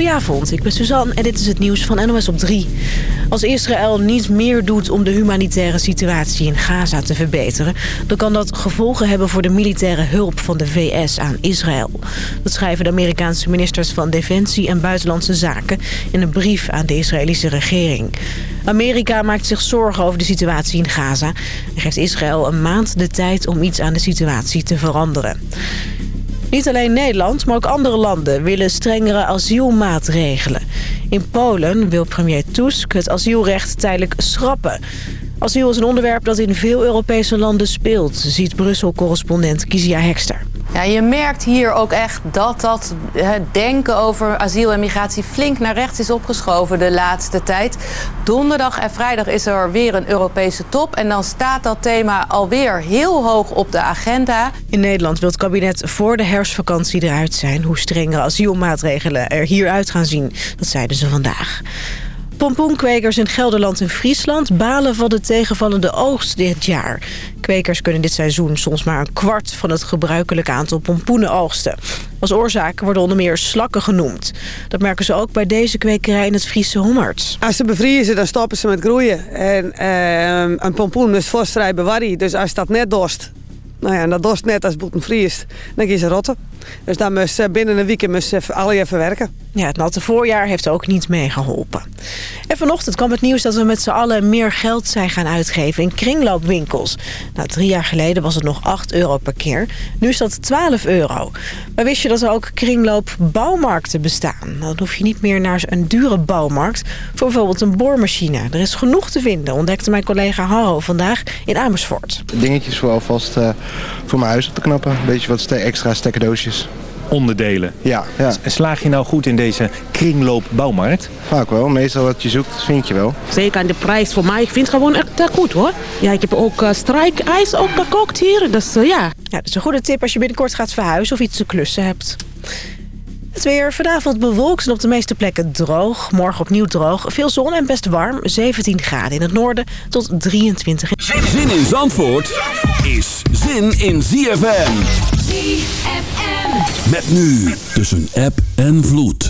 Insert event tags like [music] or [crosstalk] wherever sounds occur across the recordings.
Goedenavond, ik ben Suzanne en dit is het nieuws van NOS op 3. Als Israël niet meer doet om de humanitaire situatie in Gaza te verbeteren... dan kan dat gevolgen hebben voor de militaire hulp van de VS aan Israël. Dat schrijven de Amerikaanse ministers van Defensie en Buitenlandse Zaken... in een brief aan de Israëlische regering. Amerika maakt zich zorgen over de situatie in Gaza... en geeft Israël een maand de tijd om iets aan de situatie te veranderen. Niet alleen Nederland, maar ook andere landen willen strengere asielmaatregelen. In Polen wil premier Tusk het asielrecht tijdelijk schrappen. Asiel is een onderwerp dat in veel Europese landen speelt, ziet Brussel-correspondent Kizia Hekster. Ja, je merkt hier ook echt dat dat het denken over asiel en migratie flink naar rechts is opgeschoven de laatste tijd. Donderdag en vrijdag is er weer een Europese top en dan staat dat thema alweer heel hoog op de agenda. In Nederland wil het kabinet voor de herfstvakantie eruit zijn hoe strengere asielmaatregelen er hieruit gaan zien. Dat zeiden ze vandaag. Pompoenkwekers in Gelderland en Friesland balen van de tegenvallende oogst dit jaar. Kwekers kunnen dit seizoen soms maar een kwart van het gebruikelijke aantal pompoenen oogsten. Als oorzaak worden onder meer slakken genoemd. Dat merken ze ook bij deze kwekerij in het Friese Hommert. Als ze bevriezen, dan stoppen ze met groeien. En uh, een pompoen is vorstvrij bewarrie. Dus als dat net dorst, nou ja, dat dorst net als boeten vriest, dan gaan ze rotten. Dus dan moest ze binnen een weekend ze alle even werken. Ja, het natte voorjaar heeft ook niet meegeholpen. En vanochtend kwam het nieuws dat we met z'n allen meer geld zijn gaan uitgeven in kringloopwinkels. Nou, drie jaar geleden was het nog 8 euro per keer. Nu is dat 12 euro. Maar wist je dat er ook kringloopbouwmarkten bestaan? Dan hoef je niet meer naar een dure bouwmarkt voor bijvoorbeeld een boormachine. Er is genoeg te vinden, ontdekte mijn collega Harro vandaag in Amersfoort. Dingetjes voor alvast uh, voor mijn huis op te knappen. Een beetje wat extra stekkerdoosjes onderdelen. Ja, ja. Slaag je nou goed in deze kringloopbouwmarkt? Vaak wel. Meestal wat je zoekt, vind je wel. Zeker aan de prijs voor mij. Ik vind het gewoon echt goed hoor. Ja, ik heb ook uh, strijkijs ook gekookt hier. Dus uh, ja. Ja, dat is een goede tip als je binnenkort gaat verhuizen of iets te klussen hebt. Het weer vanavond bewolkt en op de meeste plekken droog. Morgen opnieuw droog. Veel zon en best warm. 17 graden in het noorden tot 23. Zin in Zandvoort is zin in ZFM. ZFM. Met nu tussen app en vloed.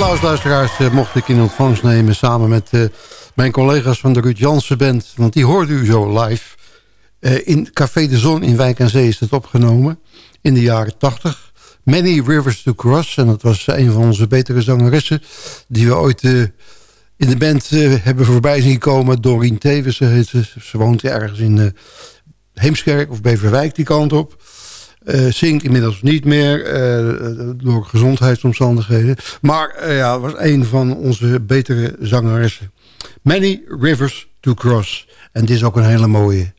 Applaus, luisteraars, eh, mocht ik in ontvangst nemen... samen met uh, mijn collega's van de Ruud Jansen Band. Want die hoorde u zo live. Uh, in Café de Zon in Wijk aan Zee is het opgenomen. In de jaren 80. Many Rivers to Cross. En dat was een van onze betere zangeressen... die we ooit in de band hebben voorbij zien komen. Doreen Tevens ze. Ze woont ergens in Heemskerk of Beverwijk die kant op. Uh, zingt inmiddels niet meer uh, door gezondheidsomstandigheden. Maar uh, ja, was een van onze betere zangeressen. Many Rivers to Cross. En dit is ook een hele mooie.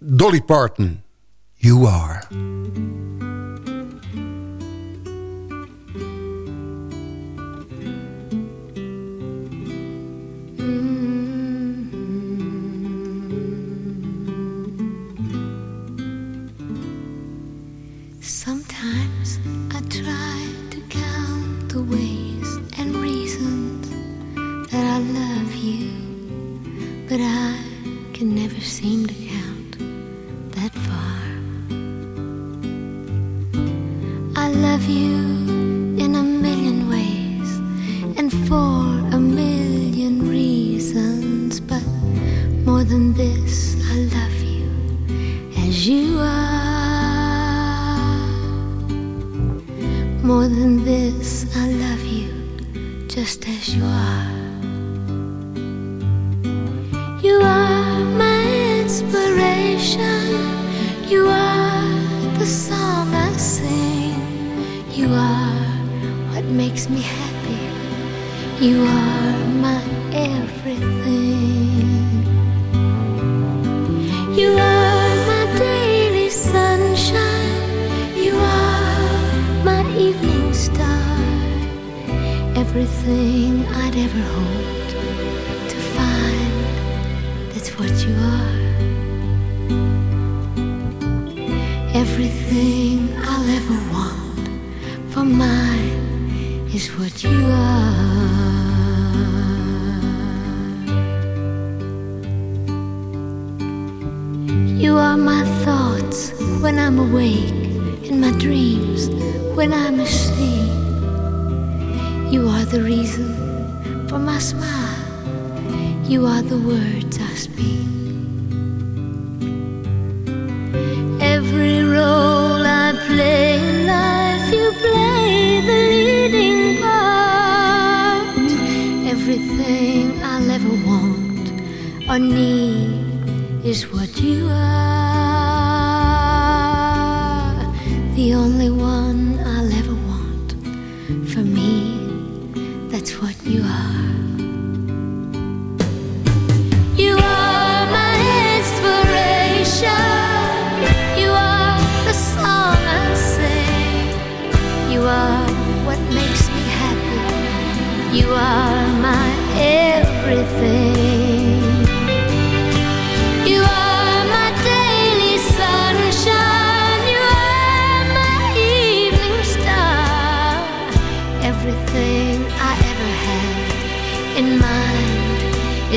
Dolly Parton. You Are. But I can never seem to count that far. I love you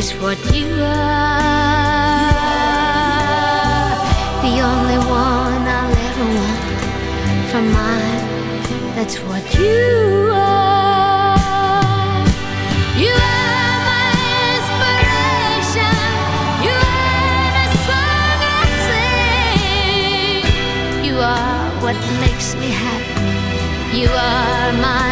is what you are. The only one I'll ever want for mine. That's what you are. You are what makes me happy. You are my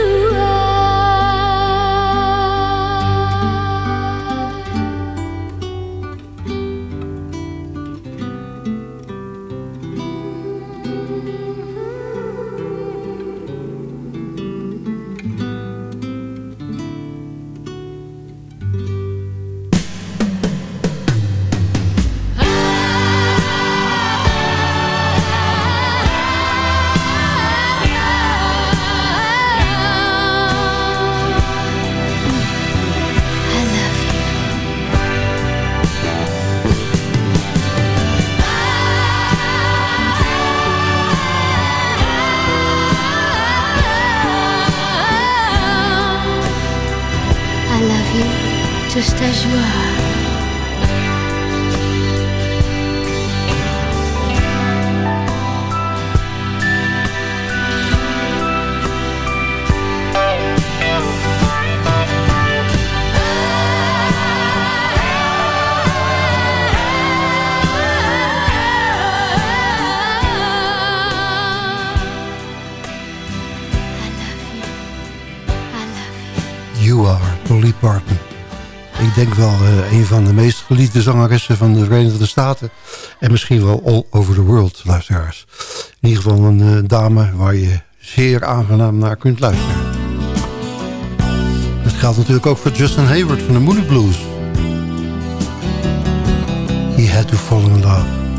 as denk wel uh, een van de meest geliefde zangeressen van de Verenigde Staten. En misschien wel all over the world, luisteraars. In ieder geval een uh, dame waar je zeer aangenaam naar kunt luisteren. Dat geldt natuurlijk ook voor Justin Hayward van de Moody Blues. He had to fall in love.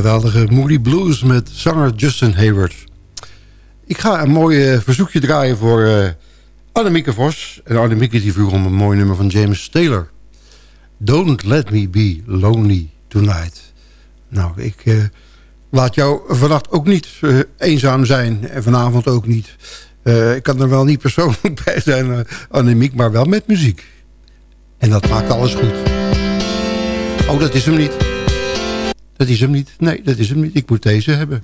Geweldige Moody Blues met zanger Justin Hayward. Ik ga een mooi uh, verzoekje draaien voor uh, Annemieke Vos. En Annemieke die vroeg om een mooi nummer van James Taylor. Don't let me be lonely tonight. Nou, ik uh, laat jou vannacht ook niet eenzaam zijn. En vanavond ook niet. ik kan er wel niet persoonlijk [laughs] bij zijn, Annemiek, maar wel met muziek. En dat maakt alles goed. Oh, dat is hem niet. Dat is hem niet. Nee, dat is hem niet. Ik moet deze hebben.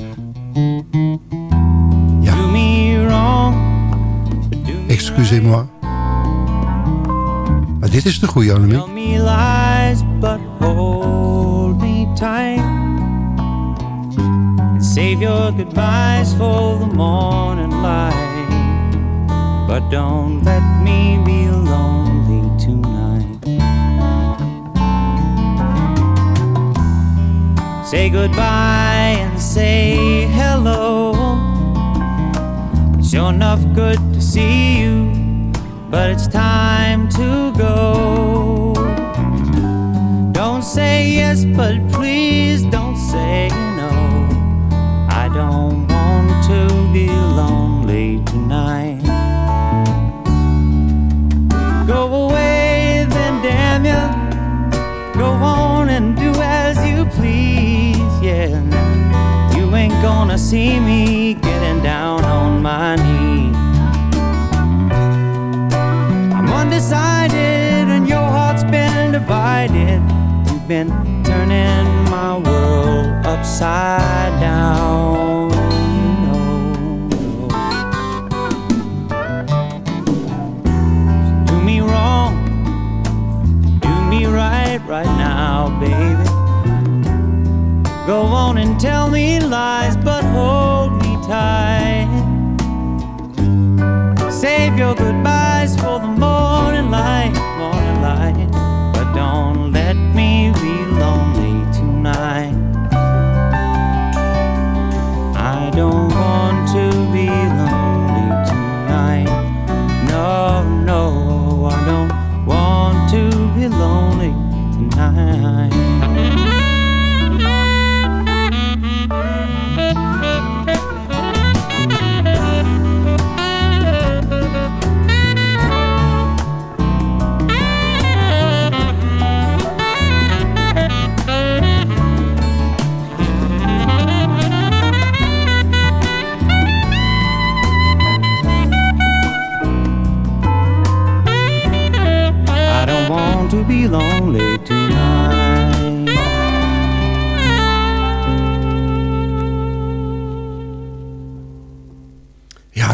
Ja. Excusez-moi. Maar dit is de goede, Annemie. Tell me lies, but hold me tight. Save your goodbyes for the morning light, but don't let me be Say goodbye and say hello. It's sure enough good to see you, but it's time to go. Don't say yes, but please don't say see me getting down on my knees. I'm undecided, and your heart's been divided. You've been turning my world upside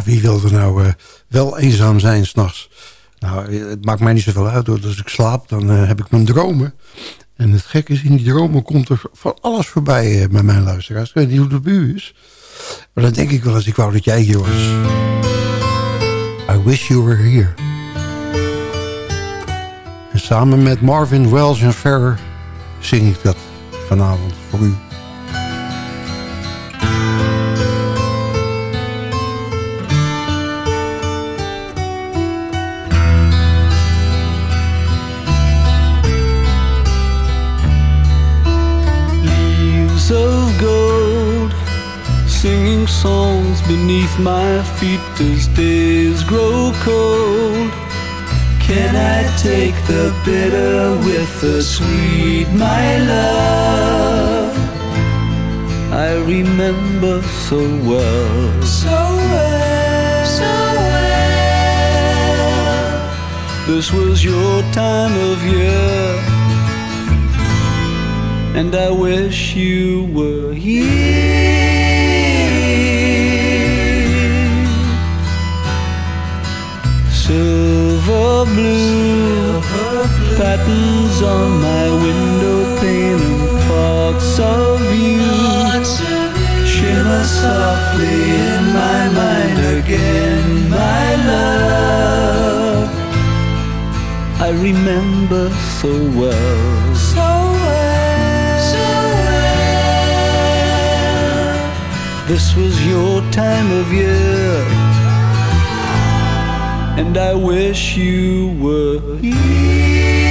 Wie wil er nou eh, wel eenzaam zijn s'nachts? Nou, eh, het maakt mij niet zoveel uit hoor. Als ik slaap, dan eh, heb ik mijn dromen. En het gekke is, in die dromen komt er van alles voorbij eh, met mijn luisteraars. Ik weet niet hoe bij u is. Maar dan denk ik wel eens, ik wou dat jij hier was. I wish you were here. En samen met Marvin Wells en Ferrer zing ik dat vanavond voor u. songs beneath my feet as days grow cold. Can I take the bitter with the sweet, my love? I remember so well, so well, so well. This was your time of year and I wish you were here. Silver blue, patterns on my window pane and thoughts of you shimmer softly in my mind again, my love. I remember so well. So well. So well. This was your time of year. And I wish you were here.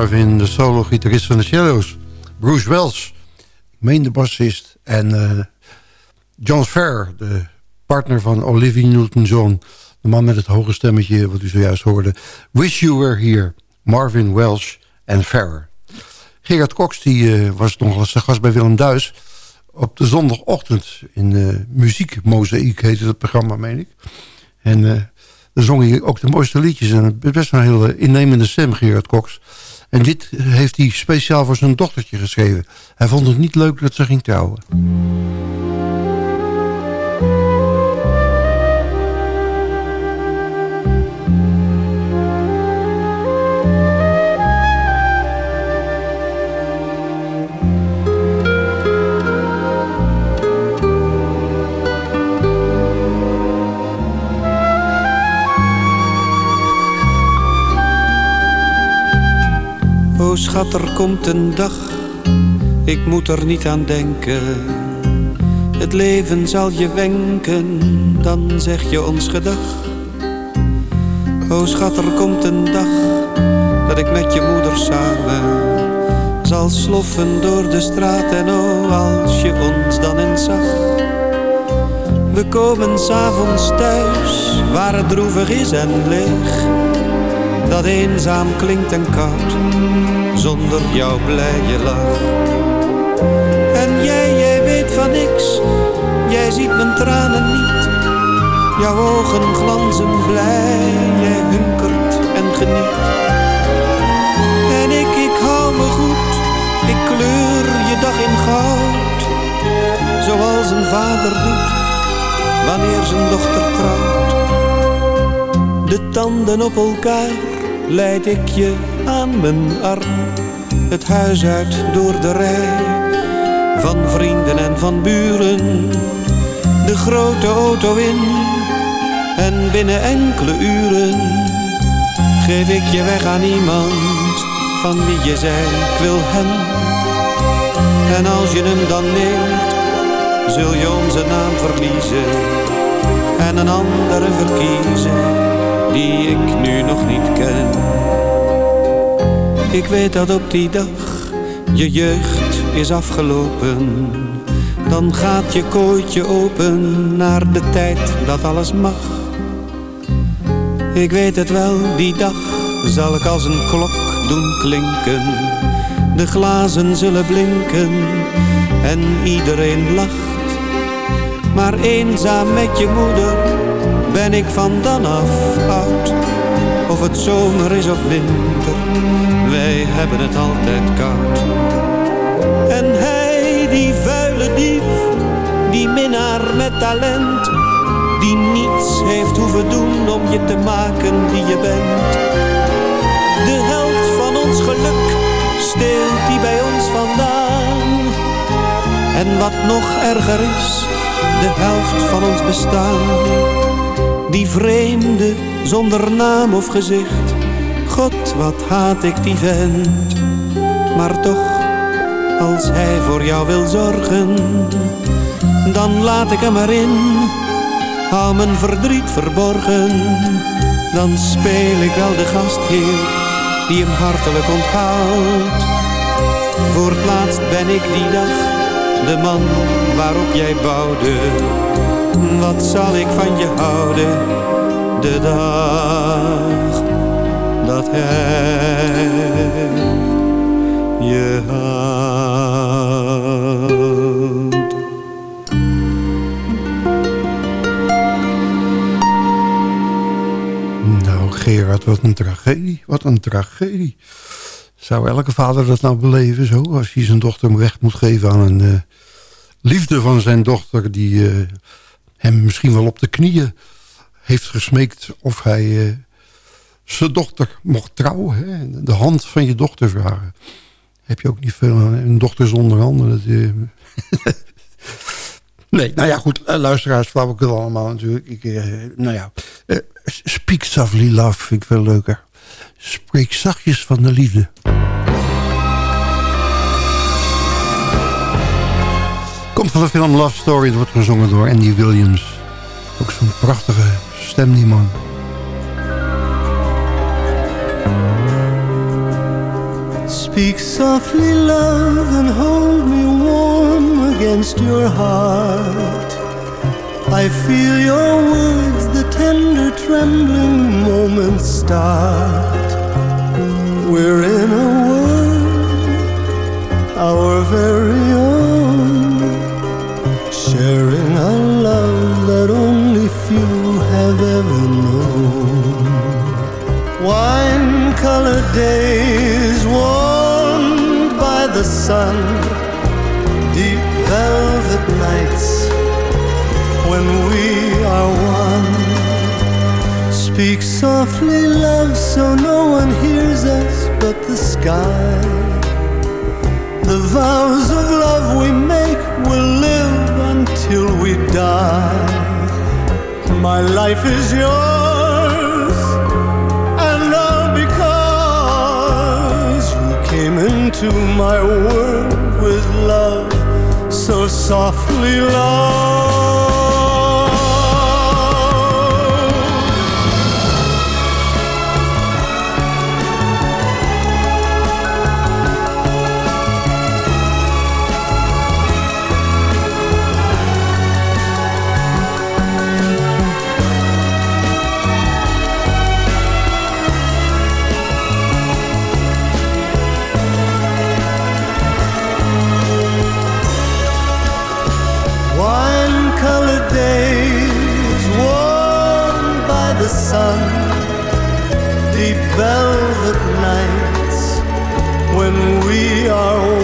Marvin, de solo-gitarist van de Shadows. Bruce Wells, meen de bassist. En eh, John Fair, de partner van Olivia Newton-John. De man met het hoge stemmetje, wat u zojuist hoorde. Wish You Were Here, Marvin Welsh en Fair. Gerard Cox die, eh, was nog eens de gast bij Willem Duis... op de zondagochtend in uh, Muziek Mozaïek heette het programma, meen ik. En uh, dan zong hij ook de mooiste liedjes. En best een hele innemende stem, Gerard Cox. En dit heeft hij speciaal voor zijn dochtertje geschreven. Hij vond het niet leuk dat ze ging trouwen. O schat, er komt een dag, ik moet er niet aan denken. Het leven zal je wenken, dan zeg je ons gedag. O schat, er komt een dag, dat ik met je moeder samen zal sloffen door de straat. En oh, als je ons dan eens zag. We komen s'avonds thuis, waar het droevig is en leeg. Dat eenzaam klinkt en koud zonder jouw blije lach. En jij, jij weet van niks, jij ziet mijn tranen niet. Jouw ogen glanzen blij, jij hunkert en geniet. En ik, ik hou me goed, ik kleur je dag in goud. Zoals een vader doet, wanneer zijn dochter trouwt. De tanden op elkaar leid ik je aan mijn arm het huis uit door de rij van vrienden en van buren. De grote auto in en binnen enkele uren geef ik je weg aan iemand van wie je zei ik wil hem. En als je hem dan neemt, zul je onze naam verliezen en een andere verkiezen die ik nu nog niet ken. Ik weet dat op die dag je jeugd is afgelopen. Dan gaat je kooitje open naar de tijd dat alles mag. Ik weet het wel, die dag zal ik als een klok doen klinken. De glazen zullen blinken en iedereen lacht. Maar eenzaam met je moeder ben ik van dan af oud. Of het zomer is of winter, wij hebben het altijd koud. En hij, die vuile dief, die minnaar met talent, die niets heeft hoeven doen om je te maken die je bent. De helft van ons geluk steelt die bij ons vandaan. En wat nog erger is, de helft van ons bestaan. Die vreemde zonder naam of gezicht. God, wat haat ik die vent. Maar toch, als hij voor jou wil zorgen, dan laat ik hem erin. Hou mijn verdriet verborgen, dan speel ik wel de gastheer die hem hartelijk onthoudt. Voor het laatst ben ik die dag de man waarop jij bouwde. Wat zal ik van je houden? de dag dat hij je houdt. God, wat een tragedie. Wat een tragedie. Zou elke vader dat nou beleven zo? Als hij zijn dochter weg moet geven aan een uh, liefde van zijn dochter... die uh, hem misschien wel op de knieën heeft gesmeekt... of hij uh, zijn dochter mocht trouwen. Hè? De hand van je dochter vragen. Heb je ook niet veel aan. Een dochter zonder handen. Dat, [laughs] Nee, nou ja, goed. Uh, luisteraars, flauwekul allemaal natuurlijk. Ik, nou ja, Speak Softly Love vind ik veel leuker. Spreek zachtjes van de liefde. Komt er van de film Love Story. Het wordt gezongen door Andy Williams. Ook zo'n prachtige stem, die man. Speak softly, love, and hold me warm against your heart. I feel your words, the tender, trembling moments start. We're in a world, our very own, sharing a love that only few have ever known. Wine colored days, warmed by the sun, deep velvet nights when we are one. Speak softly, love, so no one hears us but the sky. The vows of love we make will live die. My life is yours, and all because you came into my world with love so softly, love. Velvet nights when we are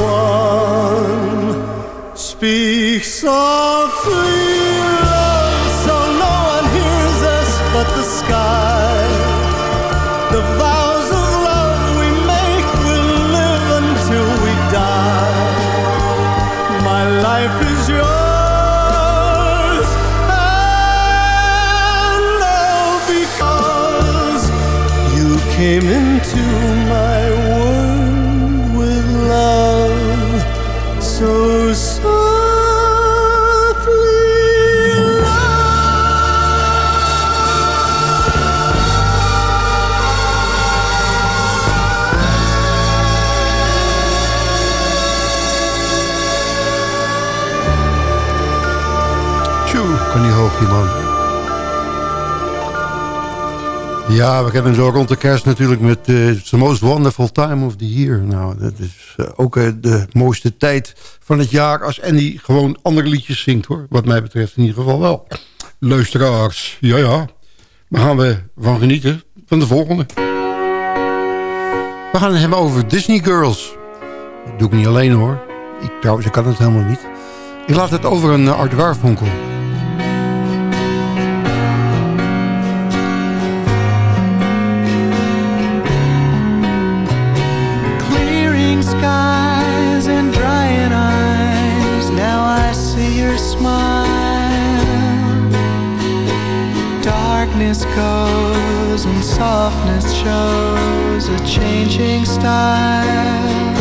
Ja, we hem zo rond de kerst natuurlijk met the most wonderful time of the year. Nou, dat is uh, ook uh, de mooiste tijd van het jaar als Andy gewoon andere liedjes zingt, hoor. Wat mij betreft in ieder geval wel. Luisteraars, ja ja. Daar gaan we van genieten van de volgende. We gaan het hebben over Disney Girls. Dat doe ik niet alleen, hoor. Ik, trouwens, ik kan het helemaal niet. Ik laat het over een Art Garfunkel. Softness shows a changing style.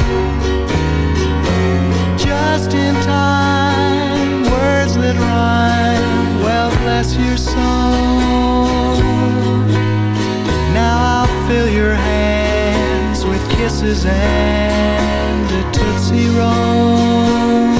Just in time, words that rhyme. Well, bless your soul. Now I'll fill your hands with kisses and a tootsie roll.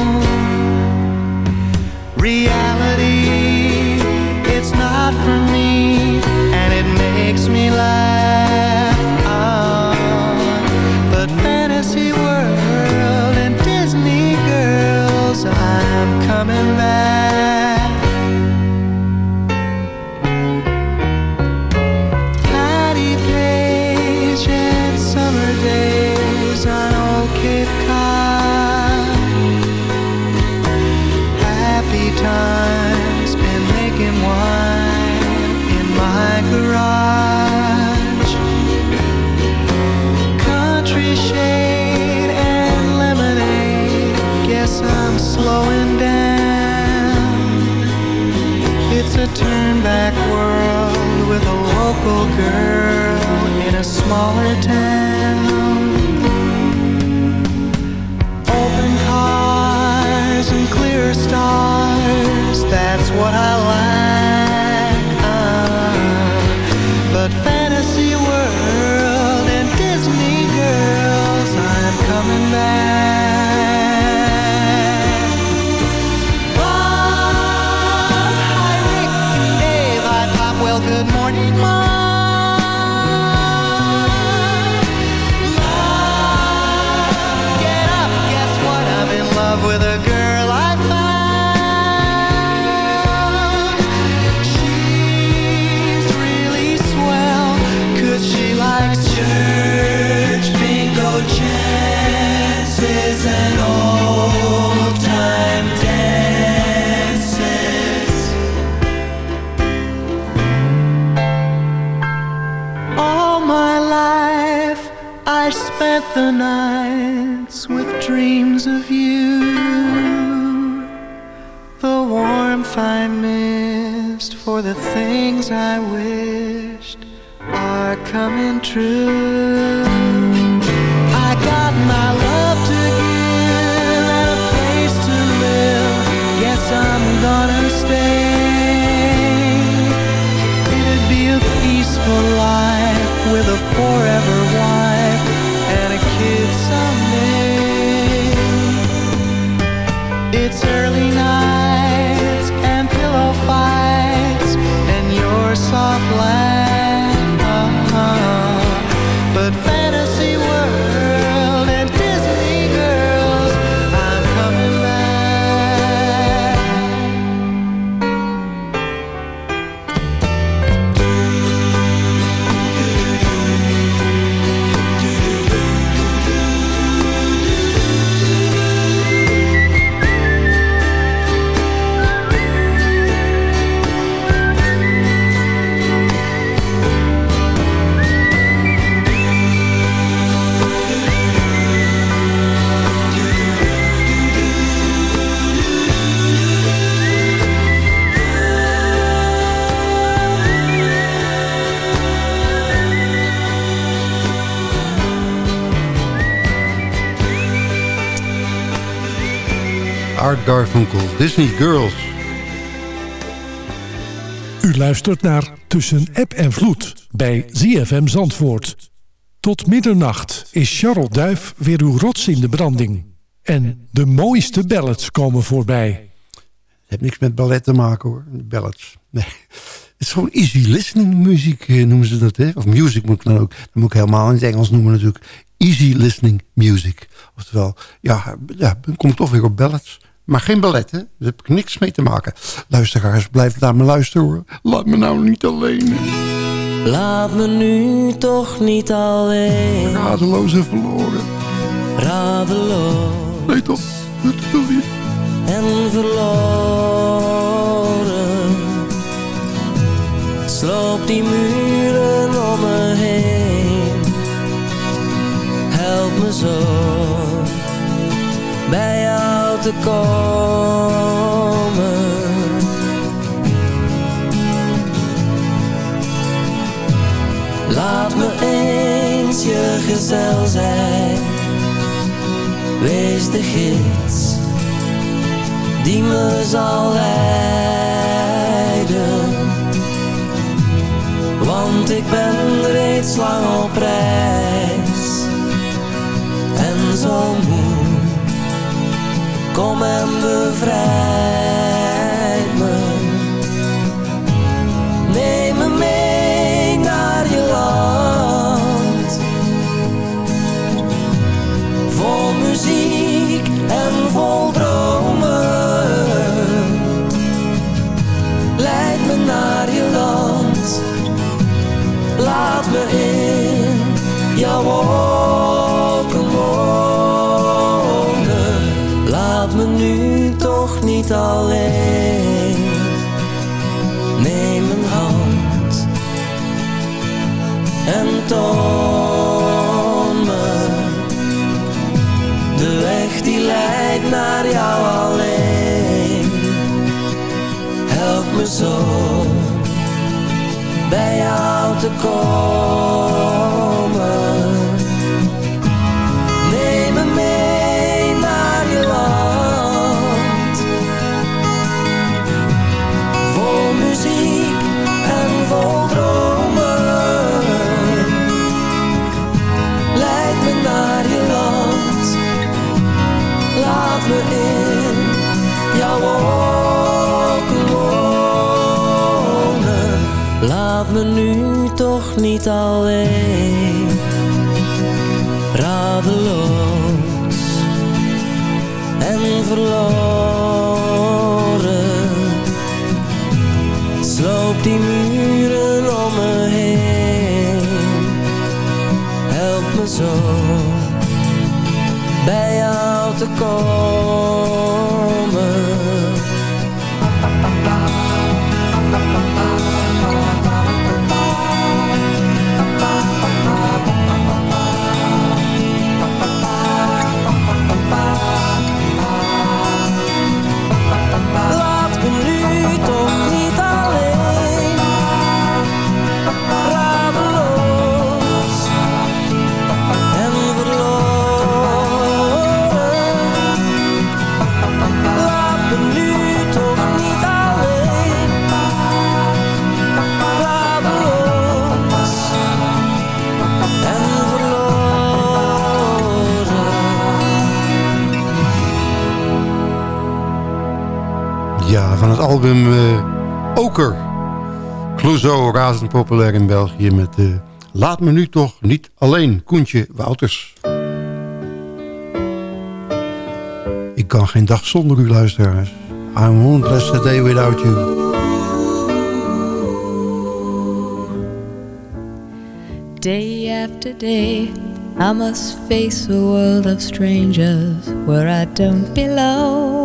slowing down. It's a turn back world with a local girl in a smaller town. Open cars and clear stars, that's what I like. The nights with dreams of you. The warmth I missed for the things I wished are coming true. Garfunkel, Disney Girls. U luistert naar Tussen App en Vloed bij ZFM Zandvoort. Tot middernacht is Charles Duif weer uw rots in de branding. En de mooiste ballads komen voorbij. Het heeft niks met ballet te maken hoor, ballads. Nee. Het is gewoon easy listening muziek eh, noemen ze dat. Hè? Of music moet ik dan ook. Dat moet ik helemaal in het Engels noemen natuurlijk. Easy listening music. Oftewel, ja, ja dan kom ik toch weer op ballads. Maar geen ballet, hè? Daar heb ik niks mee te maken. Luisteraars, blijf naar me luisteren hoor. Laat me nou niet alleen. Laat me nu toch niet alleen. Radeloos en verloren. Radeloos. Nee toch, dat wil je. En verloren. Sloop die muren om me heen. Help me zo bij jou komen. Laat me eens je gezel zijn. Wees de gids die me zal leiden. Want ik ben reeds lang op reis en zo. Kom en bevrijd me. Neem me mee naar je land. Vol muziek en vol dromen. Leid me naar je land. Laat me in de weg die leidt naar jou alleen. Help me zo bij jou te komen. Me nu toch niet alleen, radeloos en verloren. Sloop die muren om me heen, help me zo bij jou te komen. Album eh, Oker. Clouseau, razend populair in België met eh, Laat me nu toch niet alleen, Koentje Wouters. Ik kan geen dag zonder u, luisteraars. I won't last a day without you. Day after day, I must face a world of strangers where I don't belong.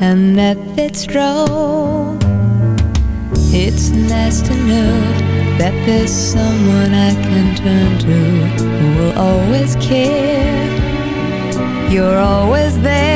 And that fits wrong. It's nice to know that there's someone I can turn to who will always care. You're always there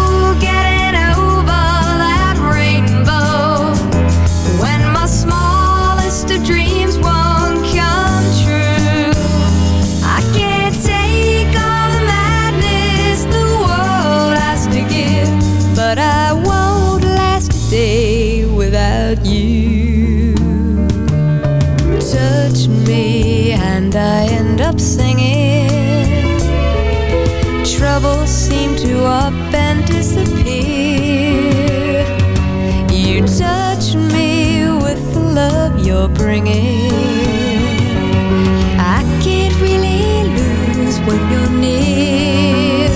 and I end up singing. Troubles seem to up and disappear. You touch me with the love you're bringing. I can't really lose when you're near.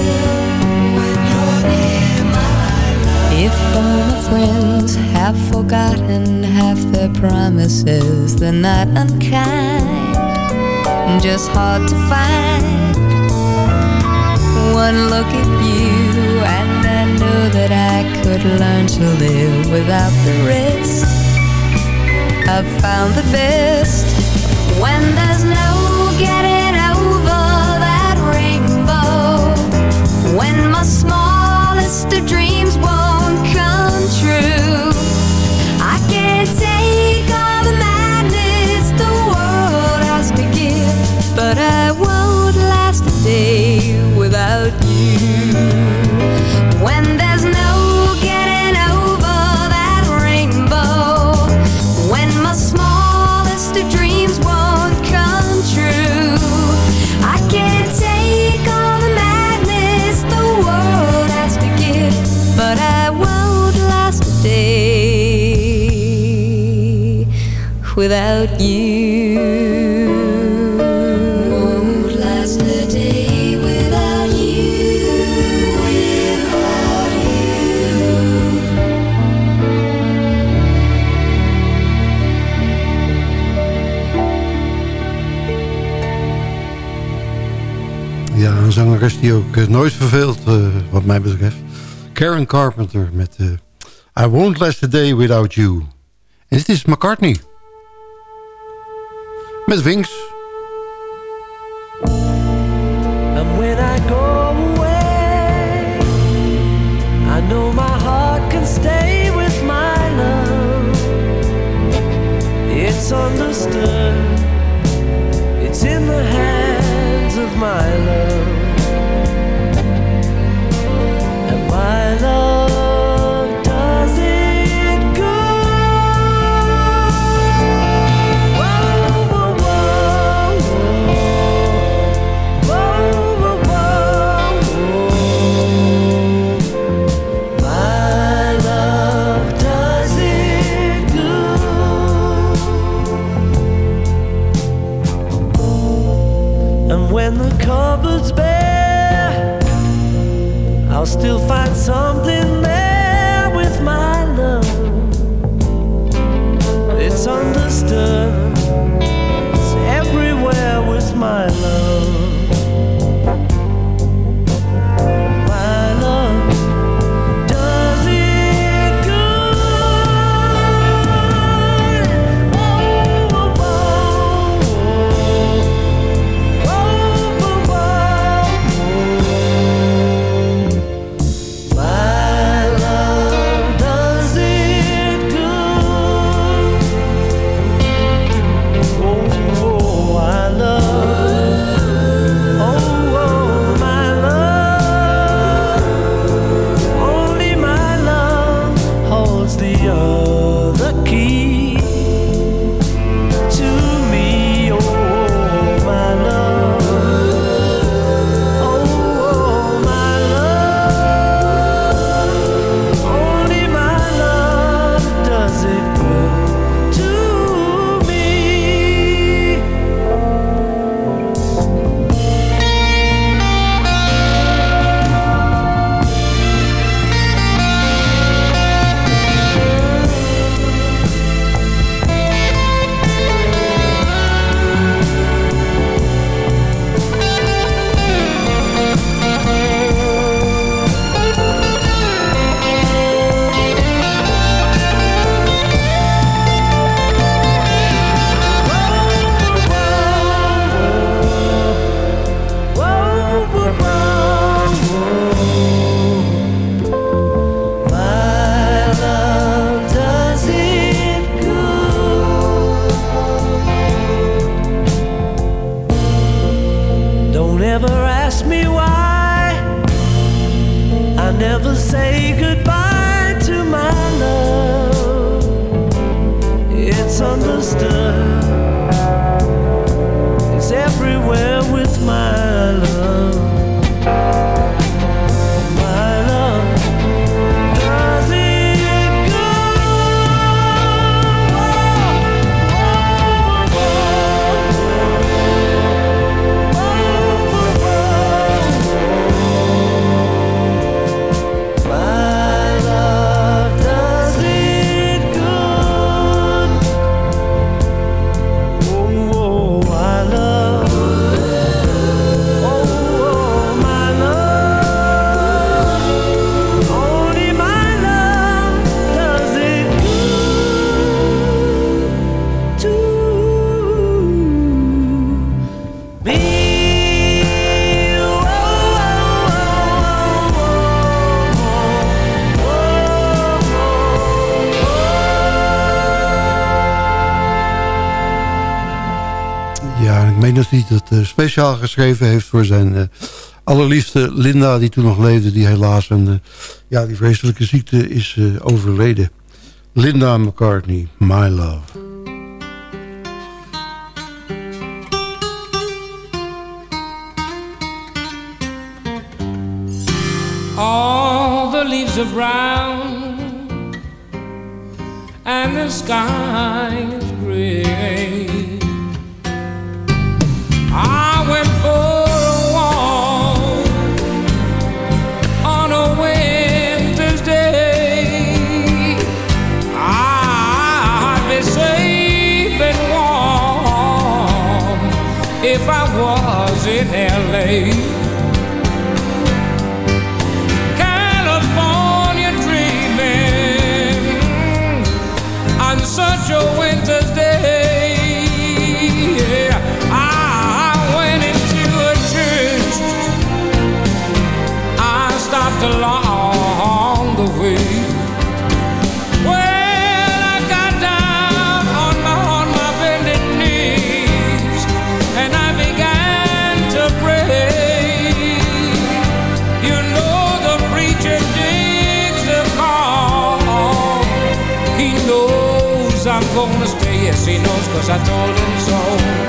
If all my friends have forgotten half their promises, they're not unkind, just hard to find. One look at you, and I know that I could learn to live without the rest. I've found the best when there's no getting over that rainbow. When my smallest of dreams won't day without you. When die ook eh, nooit verveelt, eh, wat mij betreft. Karen Carpenter met eh, I Won't Last a Day Without You. En dit is McCartney. Met Wings. die dat eh, speciaal geschreven heeft voor zijn eh, allerliefste Linda, die toen nog leefde, die helaas een, eh, ja, die vreselijke ziekte is overleden. Linda McCartney, My Love. All the leaves are brown And the sky is gray I went for It's enough cause I told him so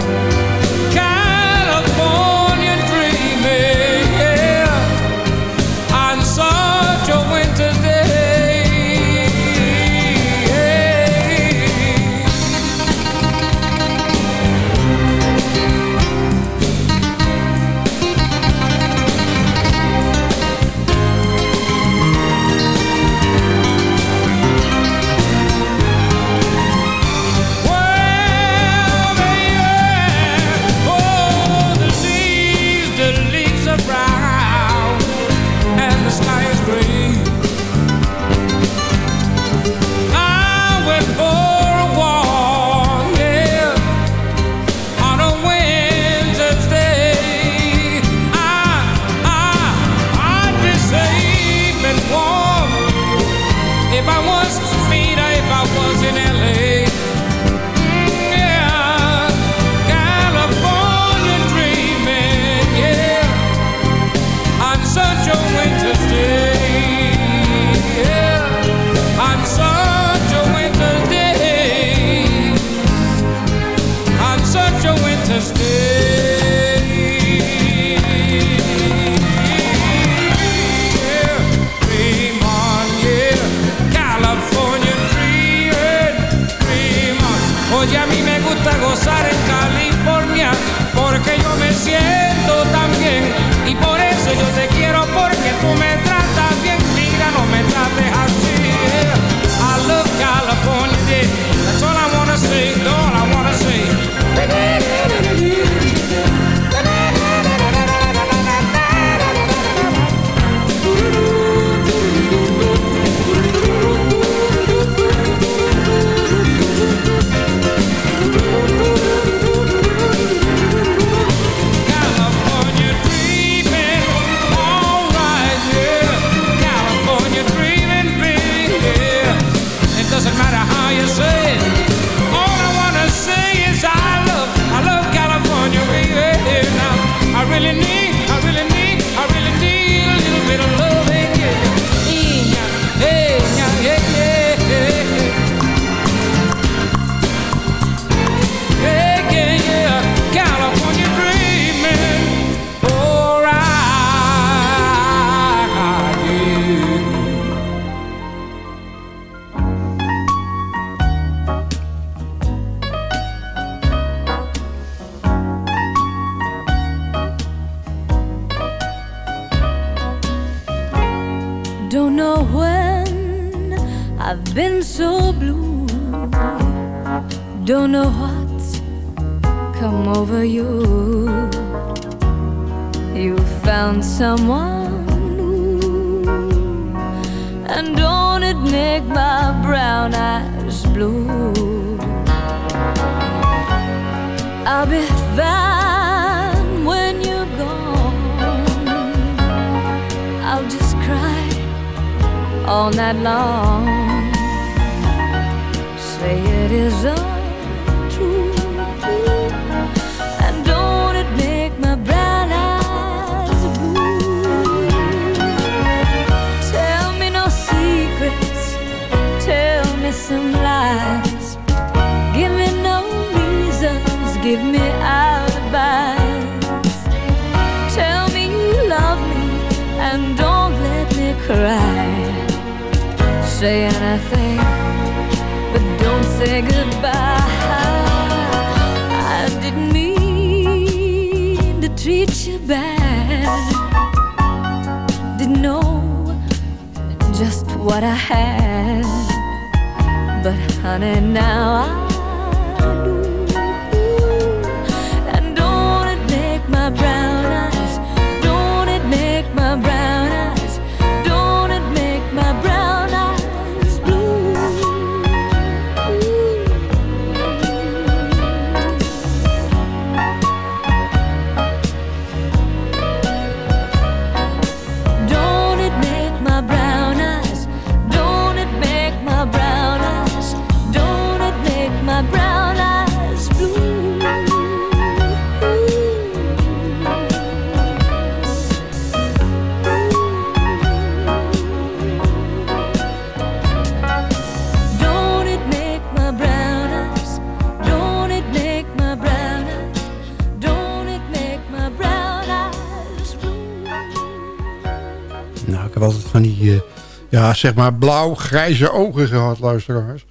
zeg maar blauw-grijze ogen gehad, luisteraars.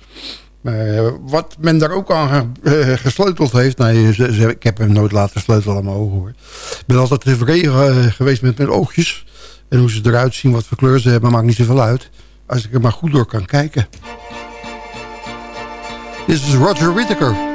Uh, wat men daar ook aan uh, gesleuteld heeft... Nee, ze, ik heb hem nooit laten sleutelen aan mijn ogen, hoor. Ik ben altijd tevreden uh, geweest met mijn oogjes. En hoe ze eruit zien, wat voor kleur ze hebben, maakt niet zoveel uit. Als ik er maar goed door kan kijken. Dit is Roger Whittaker.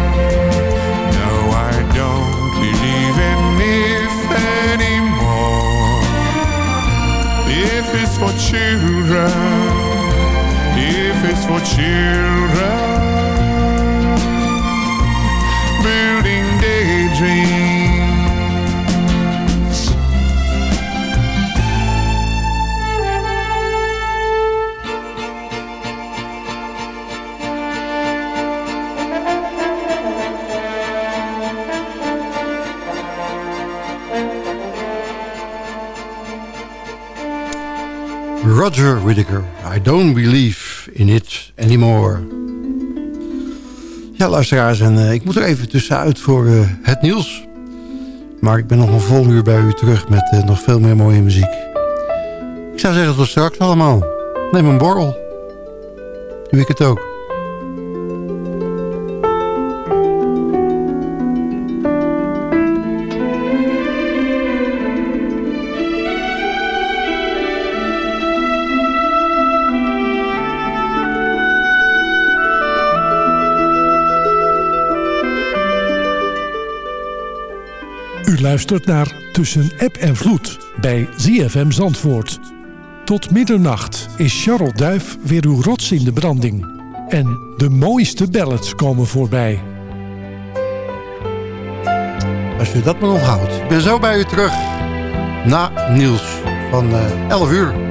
If it's for children, if it's for children, building daydreams. Roger Whittaker. I don't believe in it anymore. Ja, luisteraars, en uh, ik moet er even tussenuit voor uh, het nieuws. Maar ik ben nog een vol uur bij u terug met uh, nog veel meer mooie muziek. Ik zou zeggen tot straks allemaal. Neem een borrel. Doe ik het ook. Luistert naar Tussen App en Vloed bij ZFM Zandvoort. Tot middernacht is Charles Duif weer uw rots in de branding. En de mooiste ballads komen voorbij. Als je dat maar onthoudt. Ik ben zo bij u terug na Niels van uh, 11 uur.